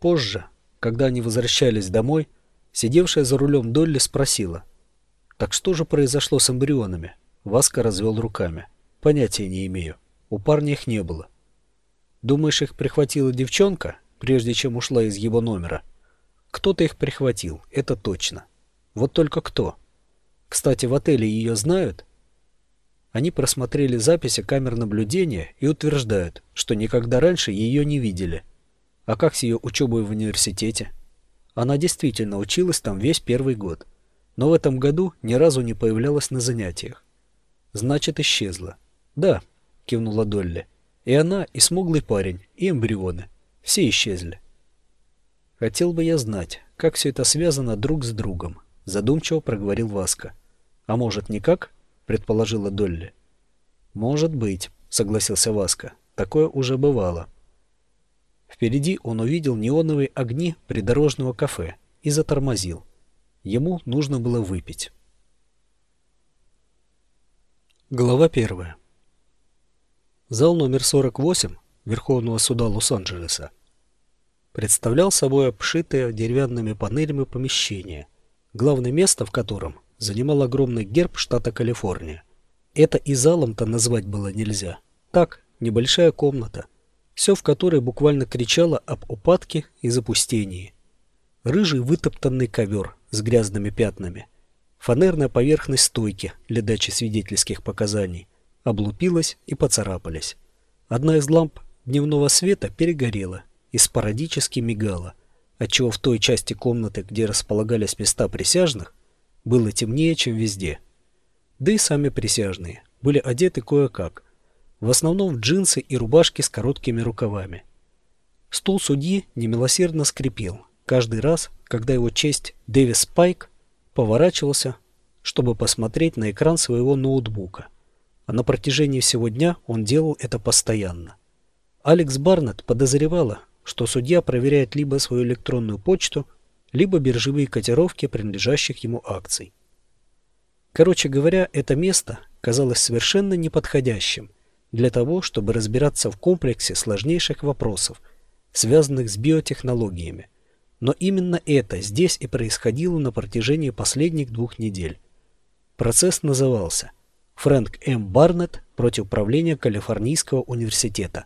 Позже, когда они возвращались домой, сидевшая за рулем Долли спросила. «Так что же произошло с эмбрионами?» Васка развел руками. «Понятия не имею. У парня их не было». «Думаешь, их прихватила девчонка, прежде чем ушла из его номера?» «Кто-то их прихватил, это точно. Вот только кто?» «Кстати, в отеле ее знают?» Они просмотрели записи камер наблюдения и утверждают, что никогда раньше ее не видели. А как с ее учебой в университете? Она действительно училась там весь первый год, но в этом году ни разу не появлялась на занятиях. Значит, исчезла. Да, кивнула Долли. И она, и смуглый парень, и эмбрионы. Все исчезли. Хотел бы я знать, как все это связано друг с другом, задумчиво проговорил Васка. А может, никак? предположила Долли. Может быть, согласился Васка. Такое уже бывало. Впереди он увидел неоновые огни придорожного кафе и затормозил. Ему нужно было выпить. Глава первая. Зал номер 48 Верховного суда Лос-Анджелеса представлял собой обшитое деревянными панелями помещение, главное место в котором занимал огромный герб штата Калифорния. Это и залом-то назвать было нельзя. Так, небольшая комната, все в которой буквально кричало об упадке и запустении. Рыжий вытоптанный ковер с грязными пятнами, фанерная поверхность стойки для дачи свидетельских показаний облупилась и поцарапались. Одна из ламп дневного света перегорела и спорадически мигала, отчего в той части комнаты, где располагались места присяжных, было темнее, чем везде. Да и сами присяжные были одеты кое-как, в основном в джинсы и рубашки с короткими рукавами. Стул судьи немилосердно скрипел каждый раз, когда его честь Дэвис Пайк поворачивался, чтобы посмотреть на экран своего ноутбука. А на протяжении всего дня он делал это постоянно. Алекс Барнетт подозревала, что судья проверяет либо свою электронную почту, либо биржевые котировки принадлежащих ему акций. Короче говоря, это место казалось совершенно неподходящим для того, чтобы разбираться в комплексе сложнейших вопросов, связанных с биотехнологиями. Но именно это здесь и происходило на протяжении последних двух недель. Процесс назывался «Фрэнк М. Барнетт против правления Калифорнийского университета».